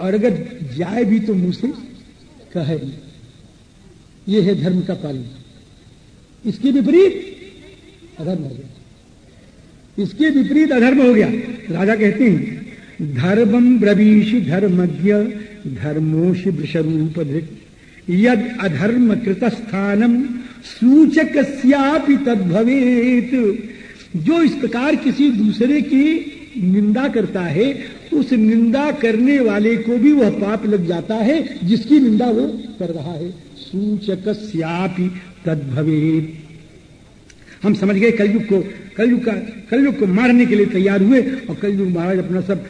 और अगर जाए भी तो मुँह से कहे ये है धर्म का पालन। इसके विपरीत अधर्म हो गया। इसके विपरीत अधर्म हो गया। राजा कहते हैं धर्मम ब्रवीश धर्मज्ञ धर्मोश वृषरूप यद अधर्म कृत स्थानम सूचक तद्भवेत। जो इस प्रकार किसी दूसरे की निंदा करता है उस निंदा करने वाले को भी वह पाप लग जाता है, जिसकी निंदा वो कर रहा है। सूचक तद्भवेत। हम समझ गए कलयुग को, कलयुग का, कलयुग को मारने के लिए तैयार हुए, और कलयुग महाराज अपना सब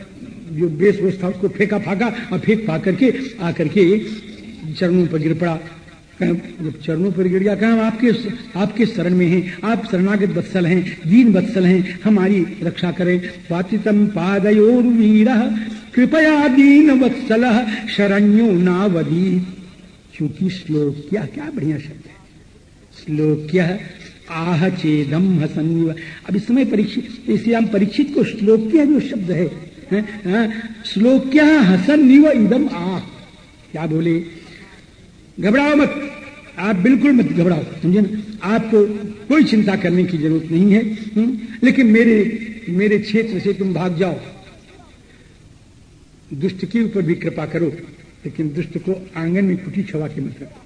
जो बेस वेश था उसको फेंका फाका और फेंक पा करके आकर के चरणों पर गिर पड़ा। जब चरणों पर गिर गया कहा आपके आपके शरण में हैं आप शरणागत वत्सल हैं दीन वत्सल हैं हमारी रक्षा करें। पातितम पादयोर वीर कृपया दीन वत्सल शरण्यो नावधी। क्योंकि श्लोक क्या क्या बढ़िया शब्द है। श्लोक क्या? आह चेदम हसन अब इस समय परीक्षित इसलिए हम परीक्षित को श्लोक क्या जो शब्द है, श्लोक क्या? हसन निव इदम आह। क्या बोले? घबराओ मत। आप बिल्कुल मत घबराओ, समझे ना? आपको कोई चिंता करने की ज़रूरत नहीं है हुँ? हम्म? लेकिन मेरे मेरे क्षेत्र से तुम भाग जाओ। दुष्ट के ऊपर भी कृपा करो, लेकिन दुष्ट को आँगन में कुटी छवा के मत रखो।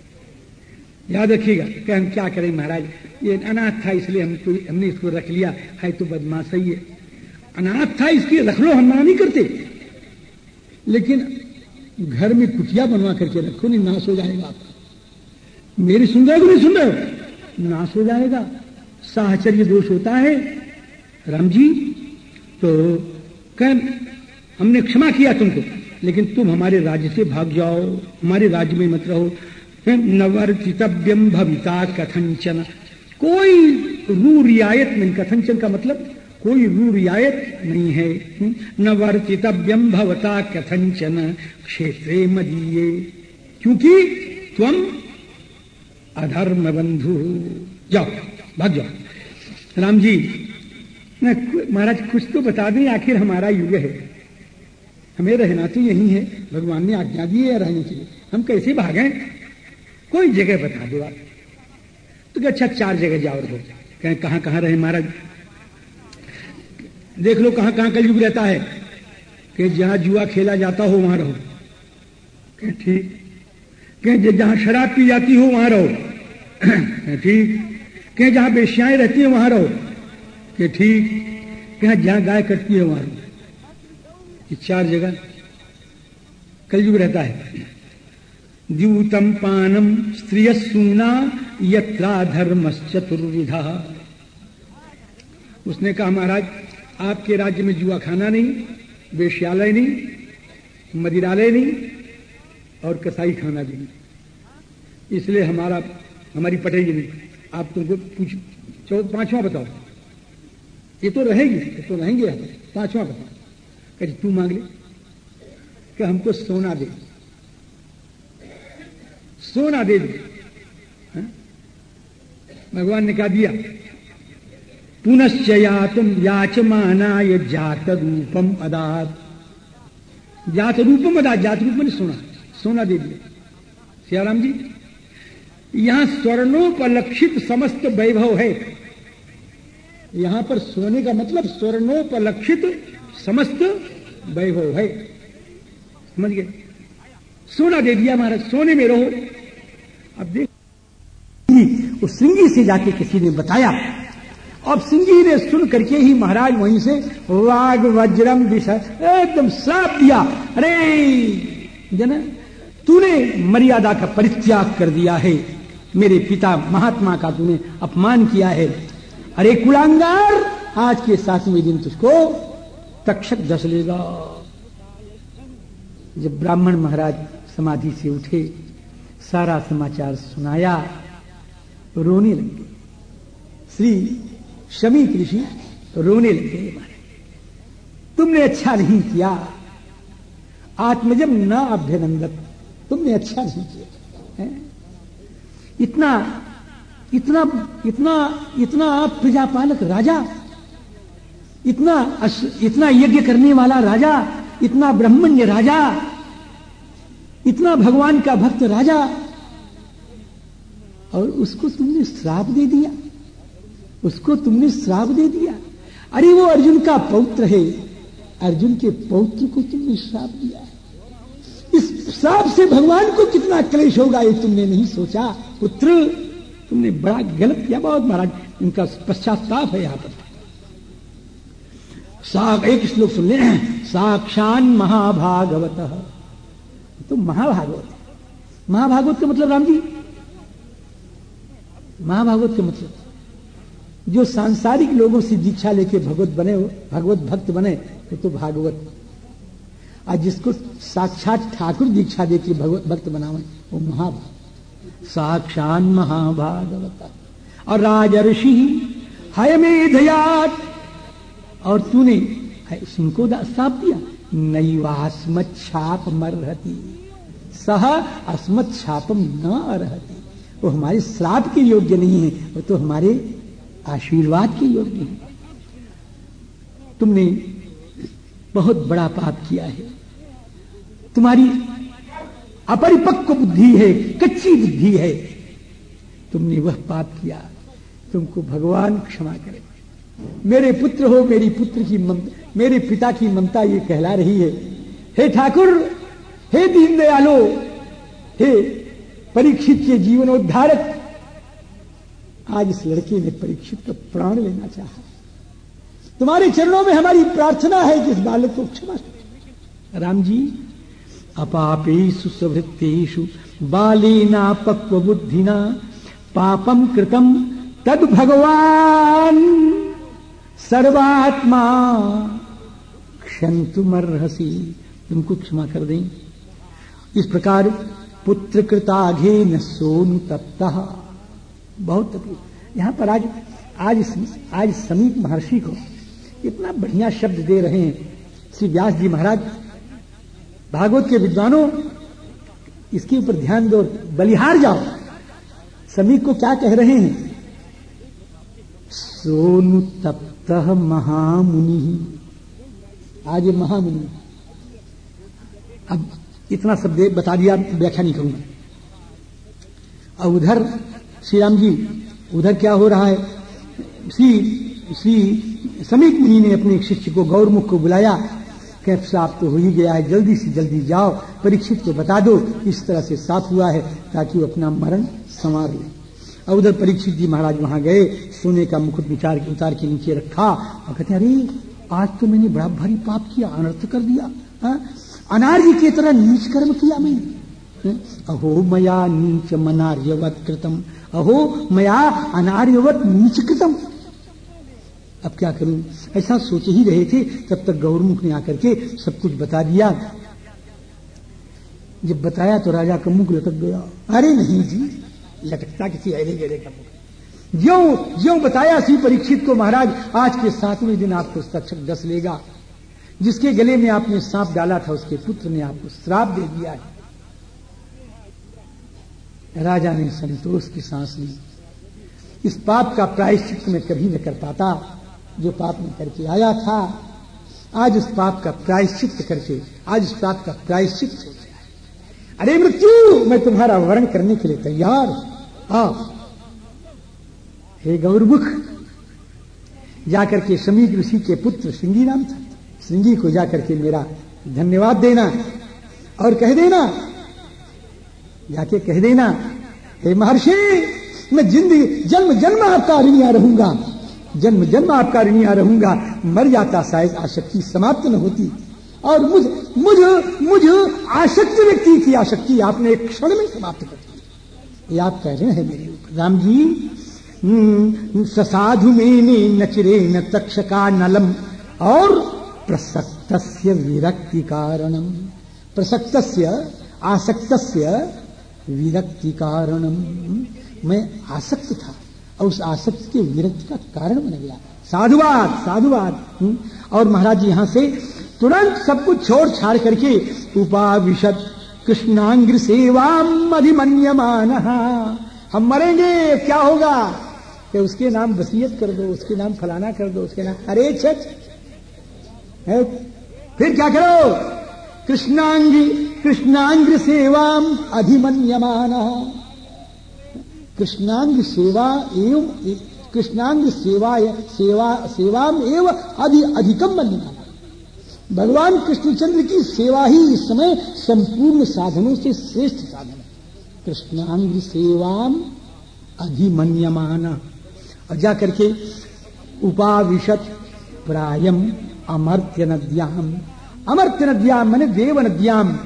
याद रखिएगा कि हम क्या करें महाराज? ये अनाथ था, इसलिए हमको हमने इसको रख लिया। है तो बदमाश ही है अनाथ था इसलिए रख लो हम मना नहीं करते। लेकिन घर में कुटिया बनवा करके रखो, नहीं नाश हो जाएगा आपका। मेरी सुन रहे हो नहीं सुन रहे हो नाश हो जाएगा। साहचर्य दोष होता है। राम जी तो कह, हमने क्षमा किया तुमको, लेकिन तुम हमारे राज्य से भाग जाओ, हमारे राज्य में मत रहो। नवर्तितव्यम भविता कथंचन कोई रू रियायत नहीं कथंचन का मतलब कोई रू रियायत नहीं है। न वर्तितव्यम भवता कथंचन क्षेत्रे मदीये। क्योंकि तुम अधर्म बंधु जाओ, भाग जाओ। राम जी महाराज, कुछ तो बता दें, आखिर हमारा युग है। हमें रहना तो यही है। भगवान ने आज्ञा दी है रहने के लिए। हम कैसे भागे कोई जगह बता दो आप। तो अच्छा चार जगह जाओ रहो। कहें, कहाँ कहाँ रहे महाराज? देख लो कहाँ कहाँ कलयुग रहता है। कि जहाँ जुआ खेला जाता हो, वहाँ रहो। ठीक। कि जहाँ शराब पी जाती हो, वहाँ रहो। ठीक। कि जहाँ बेश्याएँ रहती है, वहाँ रहो। कि ठीक। कि जहाँ गाय कटती है, वहाँ रहो। ये चार जगह कलयुग रहता है। द्यूतम पानम स्त्रिय सूना यत्रा धर्म चतुर्विधा उसने कहा, महाराज, आपके राज्य में जुआ खाना नहीं वेश्यालय नहीं, मदिरालय नहीं और कसाई खाना भी इसलिए हमारा, हमारी पटेगी नहीं आप तुमको पूछ चौ पांचवा बताओ। ये तो रहेगी, ये तो रहेंगे आप पांचवा बताओ। कह तू मांग ले कि हमको सोना दे। सोना दे दे। हाँ? भगवान ने कहा, दिया। पुनश्च यातुम याचमानाय जात रूपम अदात। जात रूपम अदात जात रूप मैंने सुना। सोना दे दिया सियाराम जी, यहाँ स्वर्णोपलक्षित समस्त वैभव है। यहाँ पर सोने का मतलब स्वर्णोपलक्षित समस्त वैभव है। समझ गए सोना दे दिया महाराज, सोने में रहो। अब देख, उस सिंगी से जाके किसी ने बताया। अब सिंगी ने सुन करके ही महाराज वहीं से वाग, वज्रम विषय एकदम साफ़ दिया। अरे, जन तूने मर्यादा का परित्याग कर दिया है। मेरे पिता महात्मा का तूने अपमान किया है। अरे कुलांगार, आज के सातवें दिन तुझको तक्षक दस लेगा। जब ब्राह्मण महाराज समाधि से उठे, सारा समाचार सुनाया, रोने लगे। श्री शमी ऋषि रोने लगे। तुमने अच्छा नहीं किया। आत्मजम न अभ्यनंदत तुमने अच्छा नहीं किया? इतना इतना इतना इतना प्रजापालक राजा, इतना इतना यज्ञ करने वाला राजा, इतना ब्रह्मण्य राजा, इतना भगवान का भक्त राजा, और उसको तुमने श्राप दे दिया, उसको तुमने श्राप दे दिया अरे वो अर्जुन का पौत्र है, अर्जुन के पौत्र को तुमने श्राप दिया इस श्राप से भगवान को कितना क्लेश होगा ये तुमने नहीं सोचा? पुत्र, तुमने बड़ा गलत किया बहुत महाराज। इनका पश्चाताप है यहाँ पर। एक श्लोक सुन ले। साक्षान महाभागवत। तो महाभागवत महाभागवत का मतलब राम जी? महाभागवत का मतलब। जो सांसारिक लोगों से दीक्षा लेके भगवत बने भगवत भक्त बने, वो तो भागवत और जिसको साक्षात ठाकुर दीक्षा देके भगवत भक्त बनावे वो महाभाग साक्षात महाभागवत। और राजर्षि हयमेधयात और तूने इनको साप दिया नैवास्मत छाप मर रहती। सह अस्मत छापम न रहती। वो हमारे श्राप के योग्य नहीं है, वो तो हमारे आशीर्वाद के योग्य है। तुमने बहुत बड़ा पाप किया है। तुम्हारी अपरिपक्व बुद्धि है, कच्ची बुद्धि है। तुमने वह पाप किया, तुमको भगवान क्षमा करे। मेरे पुत्र हो, मेरी पुत्र की मेरे पिता की ममता ये कहला रही है। हे ठाकुर, हे दीनदयालो हे परीक्षित के जीवनोद्धारक, आज इस लड़के ने परीक्षित का प्राण लेना चाहा। तुम्हारे चरणों में हमारी प्रार्थना है इस बालक को क्षमा राम जी अपापेशु सवृत्तेषु बालेना पक्व बुद्धिना पापम कृतम तद भगवान सर्वात्मा क्षंतुमर्हसी तुमको क्षमा कर दें। इस प्रकार पुत्र कृताघे न सोनु तप्ता। बहुत तकलीफ़। यहाँ पर आज आज आज समीप महर्षि को इतना बढ़िया शब्द दे रहे हैं श्री व्यास जी महाराज। भागवत के विद्वानों, इसके ऊपर ध्यान दो, बलिहार जाओ। समीप को क्या कह रहे हैं? सोनु तप्त महामुनि। आज ये महामुनि। अब इतना शब्द बता दिया, व्याख्या नहीं करूँगा। और उधर श्री राम जी, उधर क्या हो रहा है? श्री श्री समीप मुनि ने अपने शिष्य को गौरमुख को बुलाया कैफ साफ़ तो हो ही गया है, जल्दी से जल्दी जाओ, परीक्षित को बता दो, इस तरह से साफ़ हुआ है, ताकि वो अपना मरण संवार ले और उधर परीक्षित जी महाराज वहाँ गए, सोने का मुकुट विचार उतार के नीचे रखा, और कहते अरे, आज तो मैंने बड़ा भारी पाप किया, अनर्थ कर दिया, हा? अनार्य की तरह नीच कर्म किया मैंने अहो, मया नीच मनार्यवत कृतम, अहो, मया अनार्यवत नीच कृतम अब क्या करूँ? ऐसा सोच ही रहे थे, तब तक गौरमुख ने आकर के सब कुछ बता दिया। जब बताया तो राजा का मुख लटक गया। अरे नहीं जी, लटकता किसी अरे गेरे का मुख। ज्यो ज्यो बताया सी परीक्षित को महाराज, आज के सातवें दिन आपको तक्षक दस लेगा। जिसके गले में आपने सांप डाला था, उसके पुत्र ने आपको श्राप दे दिया है। राजा ने संतोष की सांस ली। इस पाप का प्रायश्चित मैं कभी न कर पाता। जो पाप में करके आया था, आज उस पाप का प्रायश्चित करके, आज उस पाप का प्रायश्चित हो गया अरे मृत्यु! मैं तुम्हारा वर्ण करने के लिए तैयार आओ। हे गौरमुख, जाकर के समीप ऋषि के पुत्र सिंगी नाम था। सिंगी को जाकर के मेरा धन्यवाद देना और कह देना, जाके कह देना, हे महर्षि, मैं ज़िंदगी जन्म जन्म आपका ऋणिया रहूँगा। जन्म जन्म आपका ऋणिया रहूँगा। मर जाता शायद आशक्ति समाप्त न होती। और मुझ मुझ मुझ आशक्त व्यक्ति की आशक्ति आपने एक क्षण में समाप्त कर दी। ये आप कह रहे हैं मेरे ऊपर। राम जी ससाधु मेने नचरे न तक्षका नलम। और प्रसक्त विरक्ति कारणम। प्रसक्त आसक्त विरक्ति कारणम। मैं आसक्त था। और उस आसक्ति के विरक्ति का कारण बन गया। साधुवाद साधुवाद और महाराज जी यहाँ से तुरंत सब कुछ छोड़ छाड़ करके उपाविशत कृष्णांग्र सेवाम अधिमन्यमान, हम मरेंगे, क्या होगा? कि उसके नाम वसीयत कर दो, उसके नाम फलाना कर दो, उसके नाम, अरे है? फिर क्या करो? कृष्णांगी कृष्णांग सेवाम अधिमन्यमान। कृष्णांग सेवा एवं, कृष्णांग सेवा सेवा, सेवाम एवं अधि अधिकम मन्यमान भगवान कृष्णचंद्र की सेवा ही इस समय संपूर्ण साधनों से श्रेष्ठ साधन है। कृष्णांग सेवाम अधिमन्यमान। और जा करके उपाविशत प्रायम अमर्त्य नद्याम। अमर्त्य नद्याम मैंने देव नद्याम।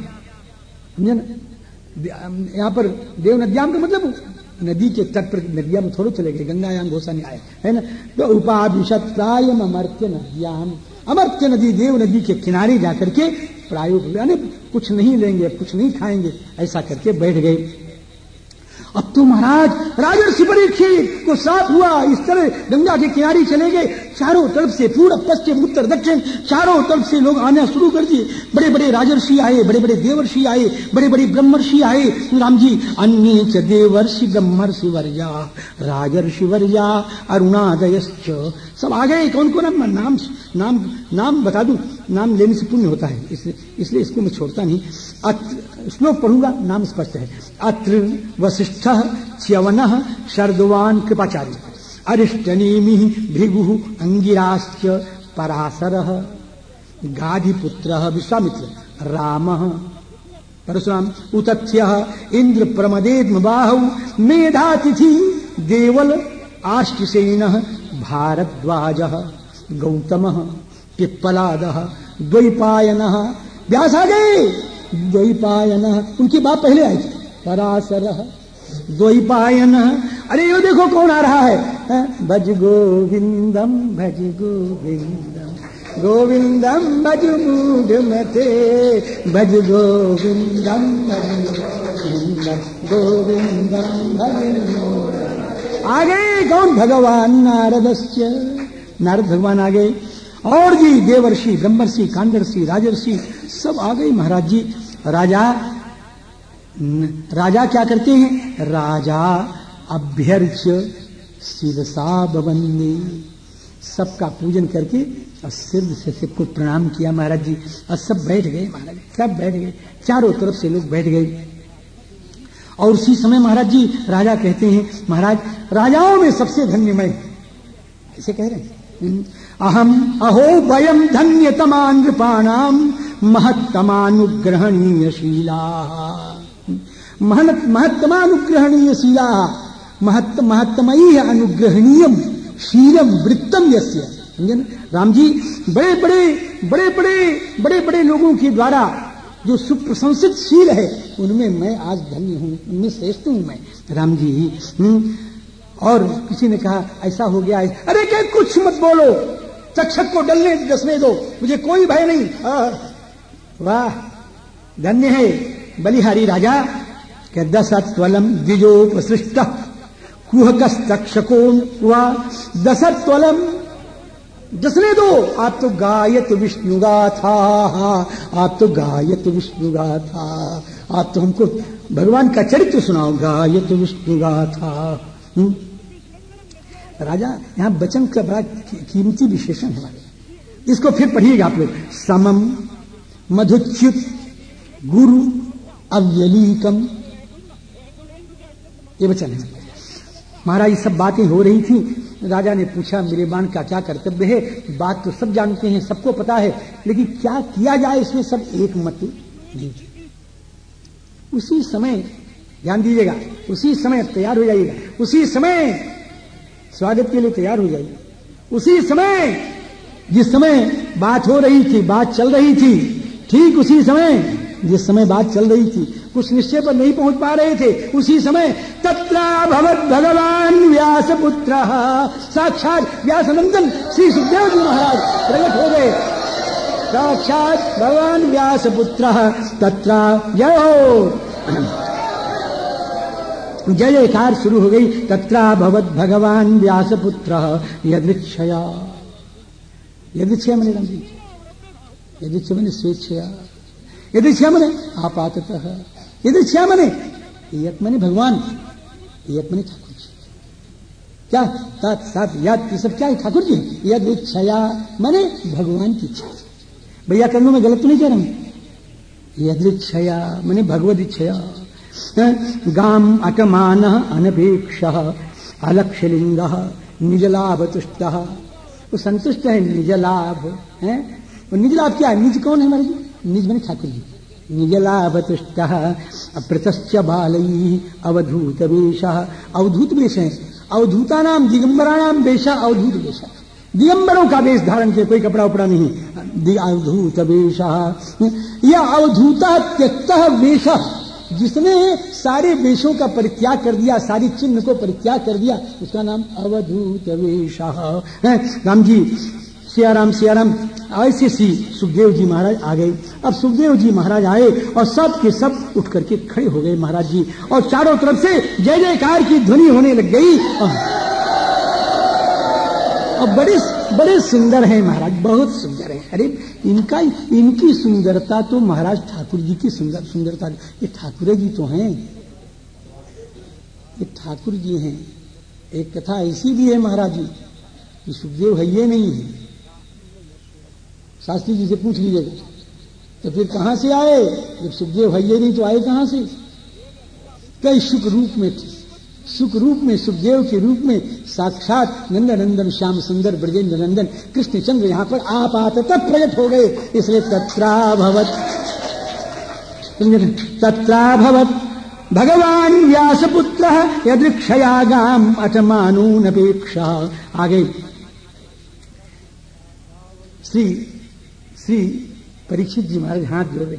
यहाँ पर देव नद्याम का मतलब नदी के तट पर नदिया में थोड़े चले गए गंगायाम यहाँ घोषा नहीं आए। है ना? तो उपाभिषत प्रायम अमर्त्य नदियाम। अमर्त्य नदी, देव नदी के किनारे जाकर के प्रायोग कुछ नहीं लेंगे, कुछ नहीं खाएँगे, ऐसा करके बैठ गए। अब तो महाराज राजर्षि परीक्षित को साफ़ हुआ। इस तरह गंगा के किनारे चले गए। चारों तरफ़ से पूरा पश्चिम उत्तर दक्षिण, चारों तरफ़ से लोग आना शुरू कर दिए। बड़े बड़े राजर्षि आए बड़े बड़े देवर्षि आए बड़े बड़े ब्रह्मर्षि आए। राम जी अन्य च देवर्षि ब्रह्मर्षि वर्जा राजर्षि वर्जा अरुणादय सब आ गए। कौन कौन नाम नाम नाम बता दू। नाम लेने से पुण्य होता है, इसलिए इसलिए इसको मैं छोड़ता नहीं। श्लोक पढ़ूँगा, नाम स्पष्ट है। अत्र वशिष्ठ च्यवन शर्दवान कृपाचार्य। अरिष्टनेमि भृगु अंगिराश्च पराशर। गाधिपुत्र विश्वामित्र राम। परशुराम, उतथ्य इंद्र प्रमदेद्म बाहु मेधातिथि देवल आष्टसेन भारद्वाज। गौतम। पिप्पलाद, द्वैपायन। व्यास आ गए द्वैपायन। उनकी बात पहले आई थी। पराशर, द्वैपायन। अरे, यो देखो कौन आ रहा है? भज गोविंदम भज गोविंदम। गोविंदम, भज मूड मते भज गोविंदम भज गोविंदम। गोविंदम, भज आ गए कौन भगवान नारदस्य। नारद भगवान आ गए और जी देवर्षि, ब्रह्मर्षि कांदर्षि राजर्षि, सब आ गए महाराज जी। राजा राजा क्या करते हैं? राजा अभ्यर्च शिवसा बंदे सबका पूजन करके और सिद्ध से सबको प्रणाम किया महाराज जी। और सब बैठ गए महाराज, सब बैठ गए। चारों तरफ़ से लोग बैठ गए। और उसी समय महाराज जी, राजा कहते हैं, महाराज, राजाओं में सबसे धन्य मैं ऐसे कह रहे हैं? अहम अहो वयम धन्यतमा नृपाणाम महत्तमानुग्रहणीय शीला महत्तमानुग्रहणीय शीला महत्त महत्तमयी अनुग्रहणीय शीलम वृत्तम यस्य। राम जी बड़े बड़े बड़े बड़े बड़े बड़े लोगों के द्वारा जो सुप्रशंसित शील है, उनमें मैं आज धन्य हूँ, उनमें श्रेष्ठ हूँ मैं। राम जी और किसी ने कहा, ऐसा हो गया है? अरे क्या कुछ मत बोलो। चक्षक को डलने दसने दो। मुझे कोई भय नहीं। वाह, धन्य है, बलिहारी राजा। के दशत्वलम द्विजोपसृष्ट कुहकस्तक्षको हुआ दशत्वलम दसने दो। आप तो गायत विष्णुगा था आप तो गायत विष्णुगा था आप तो हमको भगवान का चरित्र सुनाओ। गायत विष्णुगा था हुँ? राजा, यहाँ वचन का बड़ा कीमती विशेषण है इसको फिर पढ़िएगा आप लोग। समम, मधुच्युत, गुरु, अव्यलीकम। ये वचन है। महाराज सब बातें हो रही थी। राजा ने पूछा, मेरे बाण का क्या कर्तव्य है? बात तो सब जानते हैं, सबको पता है, लेकिन क्या किया जाए इसमें सब एक मत दीजिए। उसी समय, ध्यान दीजिएगा, उसी समय तैयार हो जाइएगा। उसी समय स्वागत के लिए तैयार हो जाइए। उसी समय, जिस समय बात हो रही थी, बात चल रही थी, ठीक उसी समय, जिस समय बात चल रही थी, कुछ निश्चय पर नहीं पहुँच पा रहे थे, उसी समय तत्रा भगवत भगवान व्यास पुत्र साक्षात व्यास नंदन श्री सुखदेव जी महाराज प्रकट हो गए। साक्षात भगवान व्यास पुत्र तत्रा, जय हो। जय जयकार शुरू हो गई। तत्रा भवत भगवान व्यास पुत्र यदृक्षया यदृक्षया मैंने राम जी मैंने स्वेच्छया। यदृक्षया मैंने आपातः यदृक्षया मैंने यत मैंने भगवान। मैंने ठाकुर जी क्या? तात सात याद ये सब क्या है? ठाकुर जी यद मैंने भगवान की इच्छा। भैया कर्णों में गलत तो नहीं कह रहा हूँ यदृक्षया मैंने भगवद इच्छया। गाम अटमान अनपेक्ष अलक्षलिंग निजलाभ तुष्ट वो संतुष्ट है, निजलाभ, है? निज लाभ क्या है? निज कौन है हमारे निज मैंने ठाकुर जी। निजलाभ तुष्ट अप्रतश्च बाल, अवधूत वेश अवधूत वेश है? अवधूता नाम दिगंबरा नाम वेश अवधूत वेश। दिगंबरों का वेश धारण किया, कोई कपड़ा उपड़ा नहीं। अवधूत वेश यह अवधूता त्यक्त वेश जिसने सारे वेशों का परित्याग कर दिया, सारी चिन्ह को परित्याग कर दिया, उसका नाम अवधूत वेश राम जी सियाराम सियाराम, ऐसे सी सुखदेव जी महाराज आ गए। अब सुखदेव जी महाराज आए और सब के सब उठ करके खड़े हो गए महाराज जी। और चारों तरफ़ से जय जयकार की ध्वनि होने लग गई। और बड़े बड़े सुंदर हैं महाराज, बहुत सुंदर हैं। अरे, इनका, इनकी सुंदरता तो महाराज ठाकुर जी की सुंदर, सुंदरता ये ठाकुर जी तो हैं। ये ठाकुर जी हैं। एक कथा ऐसी भी है महाराज जी, कि सुखदेव है ये नहीं है। शास्त्री जी से पूछ लीजिएगा तो फिर कहाँ से आए? जब सुखदेव है ये नहीं तो आए कहाँ से? कई सुख रूप में थे। सुख रूप में, सुखदेव के रूप में साक्षात नंद नंदन श्याम सुंदर ब्रजेंद्र नंदन कृष्णचंद्र यहाँ पर आपात तब प्रकट हो गए। इसलिए तत्राभवत तत्राभवत भगवान व्यासपुत्र यदृक्षयागाम अटमानूनपेक्षा आगे। श्री श्री परीक्षित जी महाराज हाथ जोड़ रहे।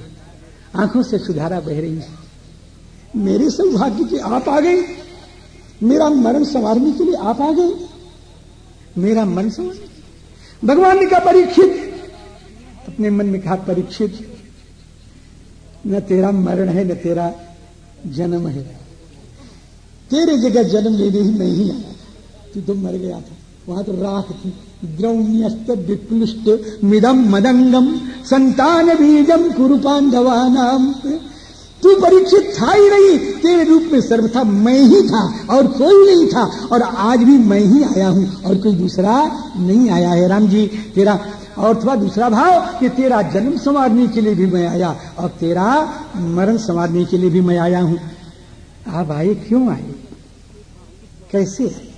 आँखों से सुधारा बह रही है। मेरे सौभाग्य की आप आ गए। मेरा मरण संवारने के लिए आप आ गए। मेरा मन संवार भगवान ने कहा, परीक्षित। अपने मन में कहा, परीक्षित, न तेरा मरण है, न तेरा जन्म है। तेरे जगह जन्म लेने ही नहीं आया। तू तो मर गया था। वहाँ तो राख थी। द्रौण्यस्त विप्लुष्ट मिदम मदंगम संतान बीजम कुरु नाम तू परीक्षित था ही नहीं। तेरे रूप में सर्वथा मैं ही था और कोई नहीं था। और आज भी मैं ही आया हूँ और कोई दूसरा नहीं आया है। राम जी, तेरा और थोड़ा दूसरा भाव कि तेरा जन्म संवारने के लिए भी मैं आया और तेरा मरण संवारने के लिए भी मैं आया हूँ। आप आए, क्यों आए? कैसे आए?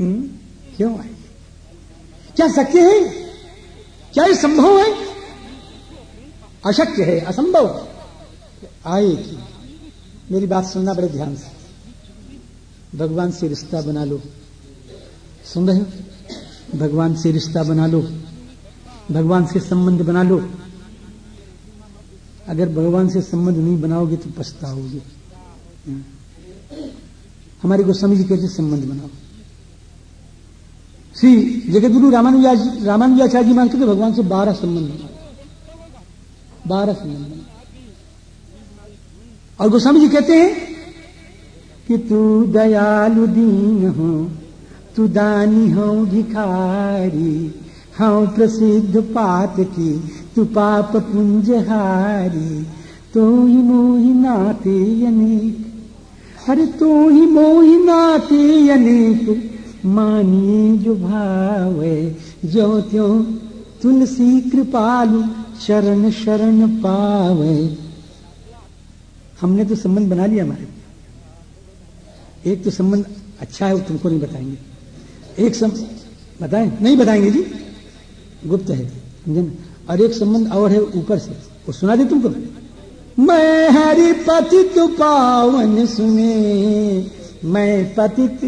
हम्म? क्यों आए? क्या शक्य है? क्या ये संभव है? अशक्य है, असंभव। आए कि मेरी बात सुनना बड़े ध्यान से। भगवान से रिश्ता बना लो। सुन रहे हो? भगवान से रिश्ता बना लो। भगवान से संबंध बना लो। अगर भगवान से संबंध नहीं बनाओगे तो पछताओगे। हमारे को समझ कैसे संबंध बनाओ। श्री गुरु रामानुजाचार्य जी मानते थे, भगवान से बारह संबंध बना बारह संबंध बना और गोस्वामी जी कहते हैं कि तू दयालु दीन हो, तू दानी हो, भिखारी हाँ प्रसिद्ध पात की, तू पाप पुंजहारी तो ही मोही नाते अनेक। अरे तो ही मोही नाते अनेक, मानिए जो भाव है, जो त्यों तुलसी कृपालु शरण शरण पावे। हमने तो संबंध बना लिया हमारे। एक तो संबंध अच्छा है, वो तुमको नहीं बताएँगे। एक सम, बताएँ? नहीं बताएँगे जी। गुप्त है, समझे और एक संबंध और है ऊपर से। वो सुना दे तुमको मैं हरि पतित पावन सुने, मैं पतित,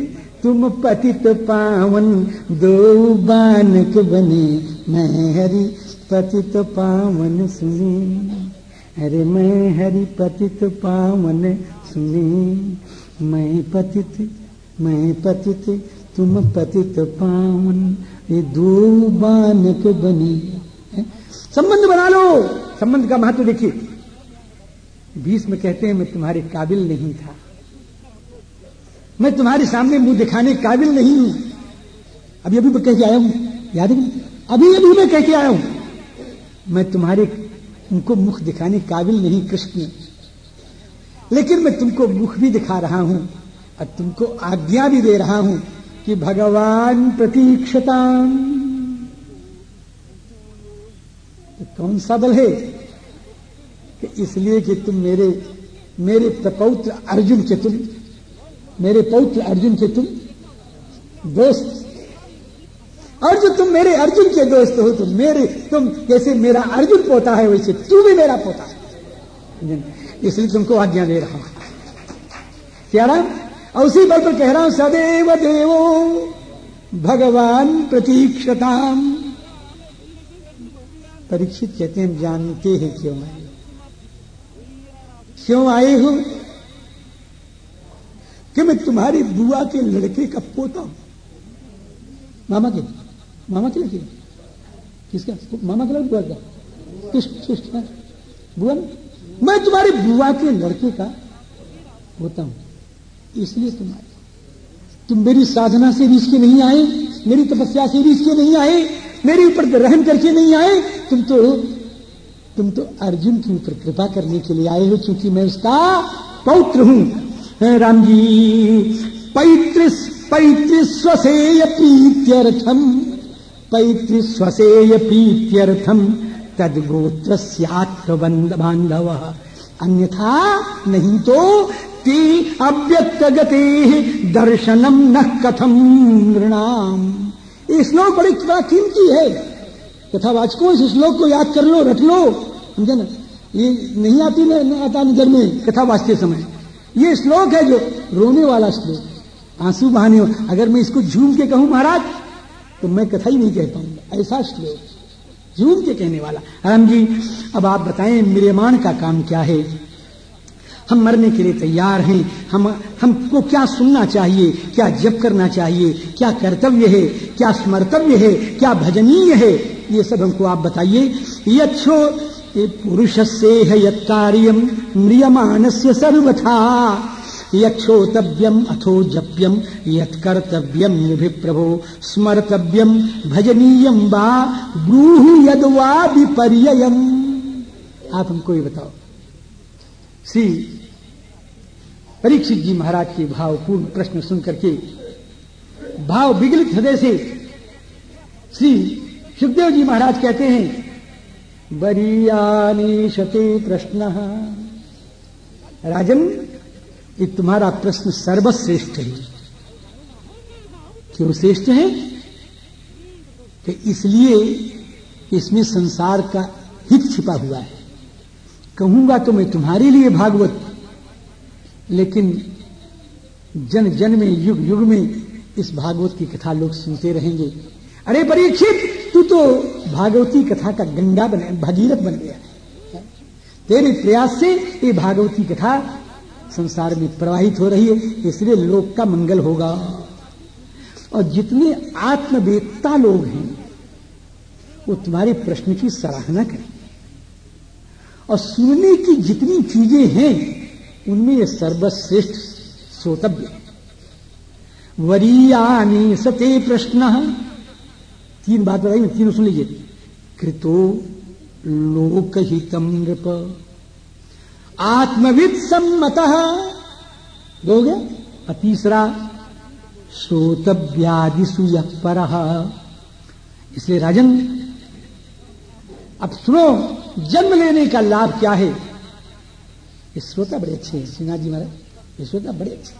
तुम पतित पावन दो बानक बने, मैं हरि पतित पावन सुने। अरे मैं हरि पतित पावन सुनी। मैं पतित मैं पतित, तुम पतित पावन। ये दो बानक बनी। संबंध बना लो। संबंध का महत्व देखिए। बीस में कहते हैं, मैं तुम्हारे काबिल नहीं था। मैं तुम्हारे सामने मुँह दिखाने काबिल नहीं हूँ। अभी अभी मैं कह के आया हूँ। याद है? अभी अभी मैं कह के आया हूँ। मैं तुम्हारे उनको मुख दिखाने काबिल नहीं, कृष्ण। लेकिन मैं तुमको मुख भी दिखा रहा हूँ और तुमको आज्ञा भी दे रहा हूँ कि भगवान प्रतीक्षता तो कौन सा बल है कि इसलिए कि तुम मेरे मेरे पौत्र अर्जुन के तुम, मेरे पौत्र अर्जुन के तुम दोस्त और जो तुम मेरे अर्जुन के दोस्त हो, तुम मेरे, तुम जैसे मेरा अर्जुन पोता है, वैसे तू भी मेरा पोता है। इसलिए तुमको आज्ञा दे रहा हूँ। क्या राम और उसी बल पर कह रहा हूँ, सदैव देवो भगवान प्रतीक्षताम। परीक्षित कहते हैं जानते हैं क्यों आए क्यों आए हो? कि मैं तुम्हारी बुआ के लड़के का पोता हूँ। मामा के मामा के लड़के किसका? मामा के लड़के बुआ का। किस किस बुआ मैं तुम्हारी बुआ के लड़के का होता हूँ। इसलिए तुम आए तुम मेरी साधना से रीस के नहीं आए, मेरी तपस्या से रीस के नहीं आए, मेरे ऊपर रहन करके नहीं आए। तुम तो तुम तो अर्जुन के ऊपर कृपा करने के लिए आए हो क्योंकि मैं उसका पौत्र हूँ। राम जी पैतृ पैतृ स्वसेय प्रीत्यर्थम। पैतृ स्वसेय प्रीत्यर्थम तद गोत्र बांधव अन्यथा नहीं तो ते अव्यक्त गते दर्शनम न कथम नृणाम। ये श्लोक बड़ी बड़ा कीमती है। कथावाचकों इस श्लोक को याद कर लो रख लो, समझे ना? ये नहीं आती न आता नज़र में कथा वाचते समय। ये श्लोक है जो रोने वाला श्लोक। आँसू बहाने अगर मैं इसको झूम के कहूँ महाराज तो मैं कथा ही नहीं कह पाऊँगा ऐसा श्लोक। झूम के कहने वाला। राम जी, अब आप बताएँ मेरेमान का काम क्या है? हम मरने के लिए तैयार हैं। हम, हमको क्या सुनना चाहिए? क्या जप करना चाहिए? क्या कर्तव्य है? क्या स्मर्तव्य है? क्या भजनीय है? ये सब हमको आप बताइए। यक्षो पुरुष से है यम म्रियमान से सर्वथा। यक्षोतव्यम अथो जप्यम यत्कर्तव्यम निभि प्रभो स्मर्तव्यम भजनीयम वा ब्रूह यदवा विपर्ययम आप हमको ये बताओ। श्री परीक्षित जी महाराज के भावपूर्ण प्रश्न सुनकर के भाव विगलित हृदय से श्री सुखदेव जी महाराज कहते हैं, बरियानी शते प्रश्न राजन ये तुम्हारा प्रश्न सर्वश्रेष्ठ है। क्यों श्रेष्ठ है? कि इसलिए इसमें संसार का हित छिपा हुआ है। कहूँगा तो मैं तुम्हारे लिए भागवत, लेकिन जन जन में युग युग में इस भागवत की कथा लोग सुनते रहेंगे। अरे परीक्षित, तू तो भागवती कथा का गंगा बने, भगीरथ बन गया तेरे प्रयास से ये भागवती कथा संसार में प्रवाहित हो रही है, इसलिए लोक का मंगल होगा। और जितने आत्मवेदता लोग हैं, वो तुम्हारे प्रश्न की सराहना करें। और सुनने की जितनी चीज़ें हैं, उनमें यह सर्वश्रेष्ठ श्रोतव्य। वरीयानी सते प्रश्न। तीन बात बताइए, तीनों सुन लीजिए। कृतो लोकहितम नृप। आत्मविद सम्मत हो गया और तीसरा श्रोतव्यादिशु पर। इसलिए राजन अब सुनो जन्म लेने का लाभ क्या है? ये श्रोता बड़े अच्छे हैं सिन्हा जी महाराज। ये श्रोता बड़े अच्छे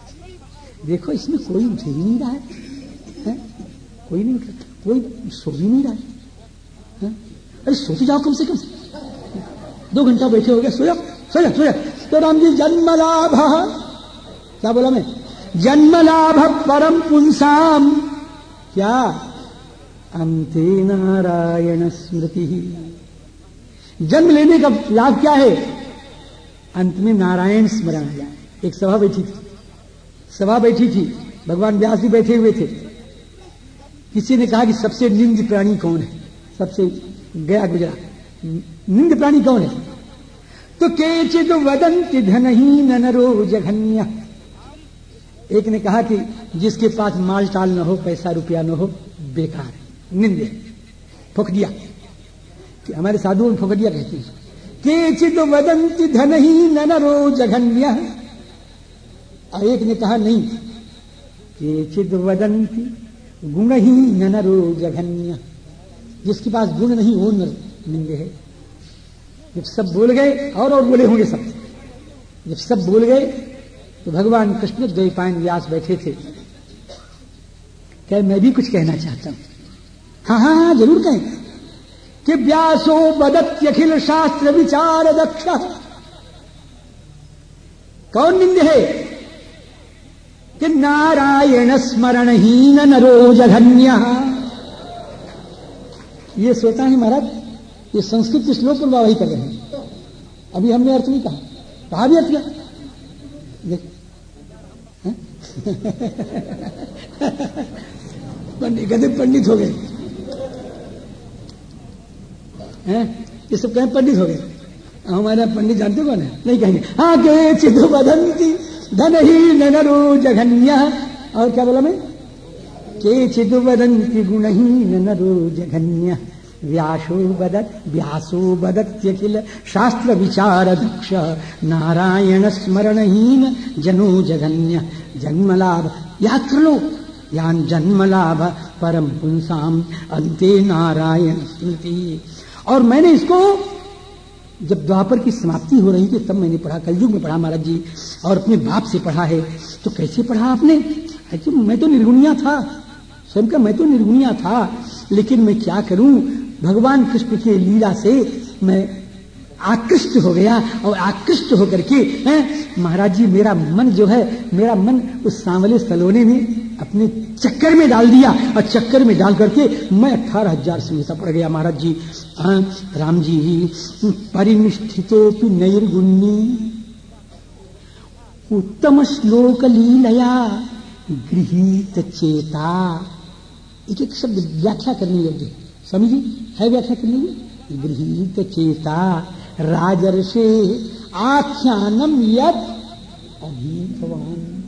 देखो इसमें कोई उठ ही नहीं रहा है, है? कोई नहीं उठ कोई सो भी नहीं रहा है, अरे सो तो जाओ कम से कम। दो घंटा बैठे हो गए सो जाओ। सो जाओ सो जाओ तो राम जी जन्म लाभ क्या बोला मैं? जन्म लाभ परम पुंसाम। क्या? अंते नारायण स्मृति। जन्म लेने का लाभ क्या है? अंत में नारायण स्मरण आ जाए एक सभा बैठी थी। सभा बैठी थी। भगवान व्यास भी बैठे हुए थे। किसी ने कहा कि सबसे निंद प्राणी कौन है? सबसे गया गुजरा। निंद प्राणी कौन है? तो केचित वदंत ही नरो जघन्य। एक ने कहा कि जिसके पास माल टाल न हो, पैसा रुपया न हो, बेकार है, निंदे। फुकदिया कि हमारे साधु फुकदिया कहते हैं। केचित वदंती धन ही नरो जघन्य। एक ने कहा, नहीं केचित वदंती गुण ही नरो जघन्य। जिसके पास गुण नहीं, वो निंदे है। जब सब बोल गए, और और बोले होंगे सब। जब सब बोल गए तो भगवान कृष्ण द्वैपायन व्यास बैठे थे। क्या मैं भी कुछ कहना चाहता हूँ? हाँ हाँ हाँ ज़रूर कहें। कि व्यासो बदत्यखिल शास्त्र विचार दक्ष। कौन निंद है? कि नारायण स्मरण हीन नरो जघन्य ये सोता है महाराज। ये संस्कृत के श्लोक प्रवाही कर रहे हैं। अभी हमने अर्थ नहीं कहा। कहा भी अर्थ क्या? पंडित कहते पंडित हो गए। हैं? ये सब कहें पंडित हो गए। हमारे पंडित जानते कौन है? नहीं कहेंगे। हाँ के चिद बदंती धन ही नरो जघन्य। और क्या बोला मैं? के चिद बदंती गुणहीन नरो जघन्य। व्यासो बदत, व्यासो बदत्यखिल शास्त्र विचार दक्ष नारायण स्मरणहीन, जनो जघन्य, जन्मलाभ। यात्र लो यान जन्मलाभ, परम पुंसाम, अंते नारायण स्मृति और मैंने इसको, जब द्वापर की समाप्ति हो रही थी तब मैंने पढ़ा, कलयुग में पढ़ा, महाराज जी, और अपने बाप से पढ़ा है। तो कैसे पढ़ा आपने? मैं तो निर्गुणिया था। स्वयं का मैं तो निर्गुणिया था, लेकिन मैं क्या करूँ? भगवान कृष्ण के लीला से मैं आकृष्ट हो गया और आकृष्ट होकर के महाराज जी मेरा मन जो है मेरा मन उस सांवले सलोने में अपने चक्कर में डाल दिया और चक्कर में डाल करके मैं अठारह हज़ार संहिता पड़ गया महाराज जी। आ, राम जी परिनिष्ठितोपि नैर्गुण्य। उत्तम श्लोक लीलया गृहित चेता। एक एक शब्द व्याख्या करनी योग्य समझी है व्याख्या है गृहित चेता, राजर्षे आख्यानम यद अभीतवान।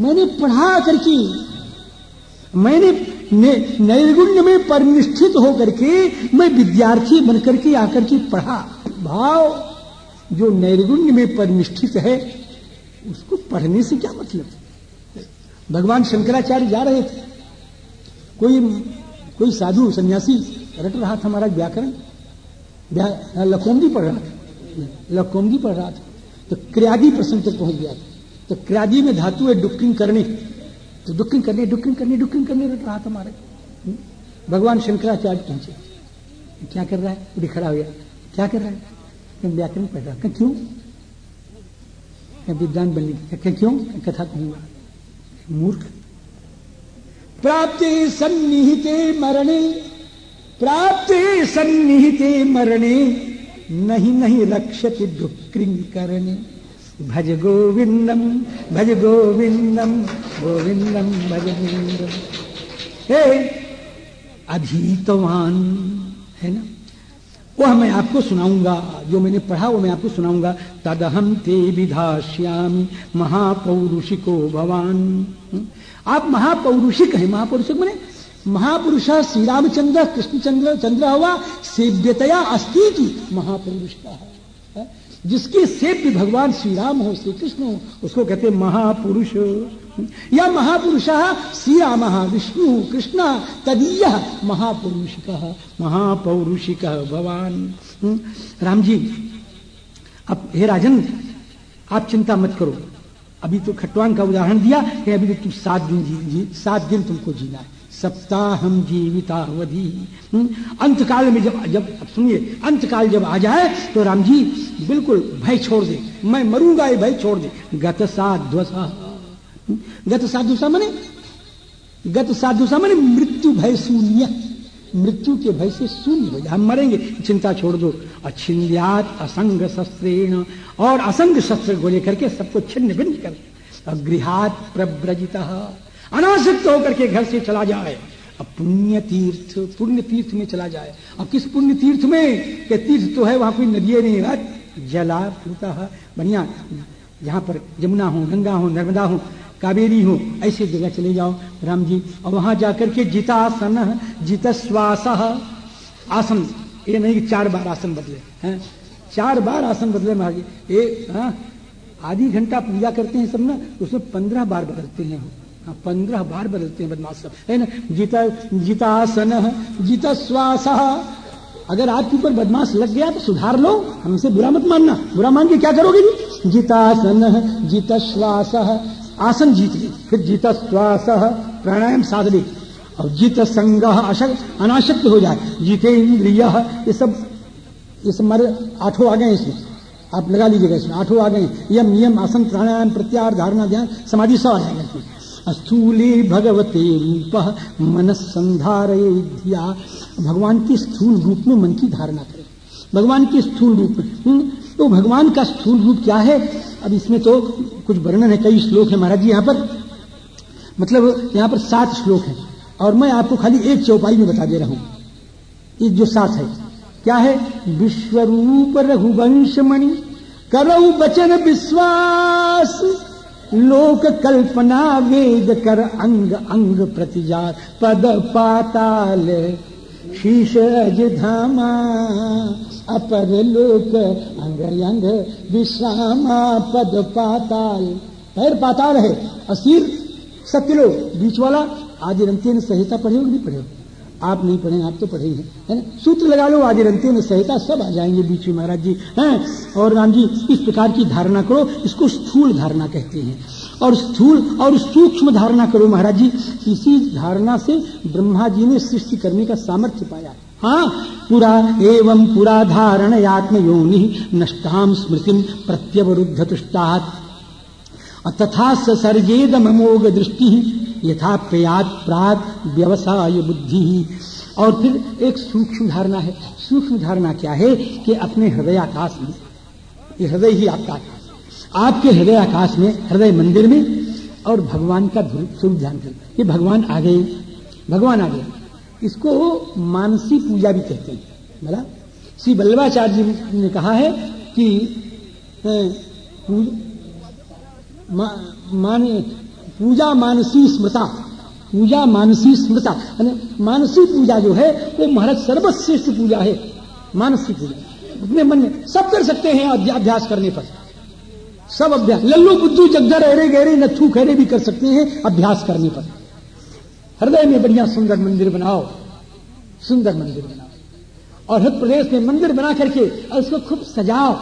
मैंने पढ़ा करके, मैंने नैर्गुण्य में परिनिष्ठित होकर के, मैं विद्यार्थी बनकर के आकर के पढ़ा। भाव, जो नैर्गुण्य में परिनिष्ठित है, उसको पढ़ने से क्या मतलब? भगवान शंकराचार्य जा रहे थे। कोई कोई साधु, सन्यासी रट रहा था हमारा व्याकरण? लकोमदी पढ़ रहा था। लकोमदी पढ़ रहा था। तो क्रियादी प्रसंग तक पहुँच गया। था तो क्रियादी में धातु है डुक्किंग करने। तो डुक्किंग करने डुक्किंग करने डुक्किंग करने, रट रहा था हमारे? भगवान शंकराचार्य पहुँचे। क्या कर रहा है? उड़ी खड़ा हो गया। क्या कर रहा है? व्याकरण पढ़ रहा क्यों? विद्वान बनने की क्यों? कथा कहूँगा। मूर्ख। प्राप्ति सन्निहिते मरणे प्राप्ति सन्निहिते मरणे, नहीं नहीं रक्षति डुक्रिंग करने भज गोविंदम भज गोविंदम गोविंदम भज गोविंदम हे अधीतवान, है ना? वह मैं आपको सुनाऊँगा, जो मैंने पढ़ा, वो मैं आपको सुनाऊँगा। तदहम ते विधाश्यामी महापौरुषिको भवान। आप महापौरुषिक हैं, महापौरुषिक मैंने महापुरुष श्री रामचंद्र कृष्णचंद्र चंद्र हुआ सेव्यतया अस्थि की महापुरुष का है। जिसके सेव्य भगवान श्री राम हो श्री कृष्ण हो उसको कहते महापुरुष। या महापुरुष श्री राम विष्णु कृष्ण तदीय महापुरुषिक महापौरुषिक भगवान हम्म, राम जी अब हे राजन आप चिंता मत करो। अभी तो खटवांग का उदाहरण दिया कि अभी तो तुम सात दिन जी, जी सात दिन तुमको जीना है। सप्ताह जीवितावधि। अंतकाल में जब जब सुनिए अंत काल जब आ जाए तो राम जी, बिल्कुल भय छोड़ दे। मैं मरूँगा, ये भय छोड़ दे। गत साध्वसा। हम्म? गत साधुसा मने? गत साधुसा मने मृत्यु भय शून्य। मृत्यु के भय से शून्य हो जाए हम मरेंगे, चिंता छोड़ दो। अछिन्यात असंग शस्त्रेण। और असंग शस्त्र को लेकर के सबको छिन्न भिन्न कर। गृहात प्रव्रजिता। अनासक्त होकर के घर से चला जाए। अब पुण्य तीर्थ पुण्य तीर्थ में चला जाए। अब किस पुण्य तीर्थ में? के तीर्थ तो है वहाँ कोई नदिये नहीं है। जला पूता है। बढ़िया। जहाँ पर यमुना हो गंगा हो नर्मदा हो कावेरी हो ऐसे जगह चले जाओ राम जी। और वहाँ जाकर के जितासन जितश्वास आसन। ये नहीं चार बार आसन बदले हैं? चार बार आसन बदले महाराज। ये हाँ, आधी घंटा पूजा करते हैं सब ना उसमें पंद्रह बार बदलते हाँ, पंद्रह बार बदलते हैं बदमाश सब। है ना? जिता, जितासन जिता श्वास अगर आपके ऊपर बदमाश लग गया तो सुधार लो। हमसे बुरा मत मानना। बुरा मान के क्या करोगे जी? जितासन जित श्वास आसन जीत ली, फिर जित श्वास प्राणायाम साध ली। और जित संग अनाशक्त हो जाए। जीते इंद्रिय ये सब ये सब हमारे आठों आ गए इसमें। आप लगा लीजिएगा इसमें। आठों आ गए यम नियम आसन, प्राणायाम प्रत्यार धारणा, ध्यान, समाधि सब आ जाएगा इसमें। स्थूले भगवते रूप मन संधारया भगवान के स्थूल रूप में मन की धारणा करें। भगवान के स्थूल रूप में हम्म, तो भगवान का स्थूल रूप क्या है? अब इसमें तो कुछ वर्णन है कई श्लोक है महाराज जी यहाँ पर। मतलब यहाँ पर सात श्लोक है। और मैं आपको खाली एक चौपाई में बता दे रहा हूँ। ये जो सात है क्या है? विश्वरूप रघुवंश मणि करऊ बचन विश्वास। लोक कल्पना वेद कर अंग अंग प्रतिजार पद पाताल। शीश अज धामा अपर लोक अंग अंग विश्रामा, पद पाताल। पैर पाताल है, असीर सत्यलोक बीच वाला, आदि रंती संहिता पढ़े हो नहीं पढ़े आप नहीं पढ़े, आप तो पढ़े ही हैं ना? सूत्र लगा लो आदि रंती में संहिता सब आ जाएँगे बीच में, महाराज जी। हैं? और राम जी, इस प्रकार की धारणा करो, इसको स्थूल धारणा कहते हैं। और स्थूल और सूक्ष्म धारणा करो, महाराज जी। इसी धारणा से ब्रह्मा जी ने सृष्टि करने का सामर्थ्य पाया। हाँ? पुरा एवं पुरा धारण आत्म योनि नष्टाम स्मृतिम प्रत्यवरुद्ध तुष्टात तथा सर्जेद ममोग दृष्टि यथा प्रयात प्राग व्यवसाय बुद्धि। और फिर एक सूक्ष्म धारणा है। सूक्ष्म धारणा क्या है? कि अपने हृदय आकाश में हृदय ही आपका आकाश आपके हृदय आकाश में, हृदय मंदिर में और भगवान का स्वरूप ध्यान कर ये भगवान आ गए भगवान आ गए इसको मानसी पूजा भी कहते हैं। बोला श्री वल्लभाचार्य जी ने कहा है कि मान पूजा मानसी स्मृता। पूजा मानसी स्मृता। मानसी पूजा जो है, वो महाराज सर्वश्रेष्ठ पूजा है। मानसी पूजा। अपने मन में सब कर सकते हैं अभ्यास करने पर। सब अभ्यास। लल्लू बुद्धू जगदर अरे गहरे नथू खैरे भी कर सकते हैं अभ्यास करने पर। हृदय में बढ़िया सुंदर मंदिर बनाओ। सुंदर मंदिर बनाओ। और हृदय प्रदेश में मंदिर बना करके और उसको खूब सजाओ।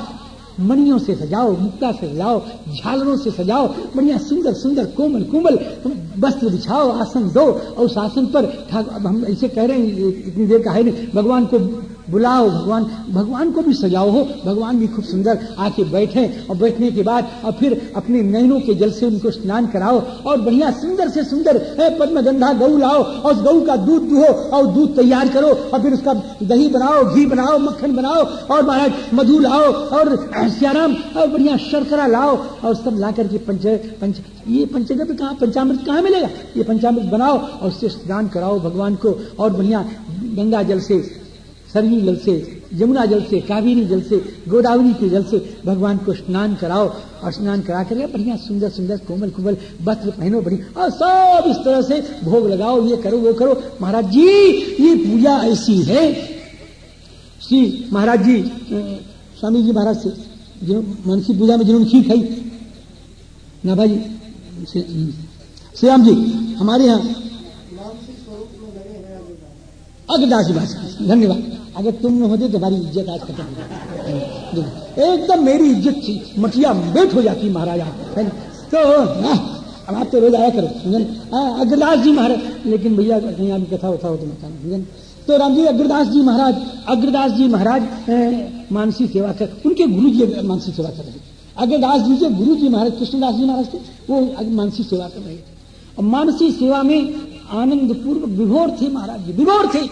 मणियों से सजाओ मुक्ता से सजाओ, झालरों से सजाओ, बढ़िया सुंदर सुंदर, कोमल कोमल वस्त्र बिछाओ, आसन दो, और उस आसन पर हम ऐसे कह रहे हैं, इतनी देर का है नहीं, भगवान को बुलाओ, भगवान भगवान को भी सजाओ हो, भगवान भी खूब सुंदर आके बैठे और बैठने के बाद और फिर अपने नैनों के जल से उनको स्नान कराओ और बढ़िया सुंदर से सुंदर पद्म गंधा गऊ लाओ और उस गऊ का दूध दुहो और दूध तैयार करो और फिर उसका दही बनाओ, घी बनाओ, मक्खन बनाओ और महाराज मधु लाओ और सियाराम और बढ़िया शर्करा लाओ और सब ला करके पंच पंच, ये पंचगत कहाँ, पंचामृत कहाँ मिलेगा? ये पंचामृत बनाओ और उससे स्नान कराओ भगवान को और बढ़िया गंगा जल से सरयू जल से, यमुना जल से, कावेरी जल से, गोदावरी के जल से भगवान को स्नान कराओ और स्नान करा कर बढ़िया सुंदर सुंदर, कोमल कोमल वस्त्र पहनो बड़ी और सब इस तरह से भोग लगाओ, ये करो, वो करो। महाराज जी, ये पूजा ऐसी है। श्री महाराज जी स्वामी जी महाराज से, जो मनसी पूजा में जिन्होंने खीर खाई ना भाई श्री राम जी, हमारे यहाँ अग्रदास जी धन्यवाद। अगर तुम न होते तो हमारी इज़्ज़त आज खत्म एकदम मेरी इज़्ज़त थी मटिया बेट हो जाती महाराजा तो अब आप तो रोज आया करो अग्रदास जी महाराज, लेकिन भैया कहीं आप कथा होता हो तो मकान तो राम जी अग्रदास जी महाराज, अग्रदास जी महाराज मानसी सेवा कर, उनके गुरु जी मानसी सेवा कर रहे अग्रदास जी के गुरु जी महाराज, कृष्णदास जी महाराज थे, वो मानसी सेवा कर रहे थे। और मानसी सेवा में आनंद पूर्वक विभोर थे महाराज जी, विभोर थे।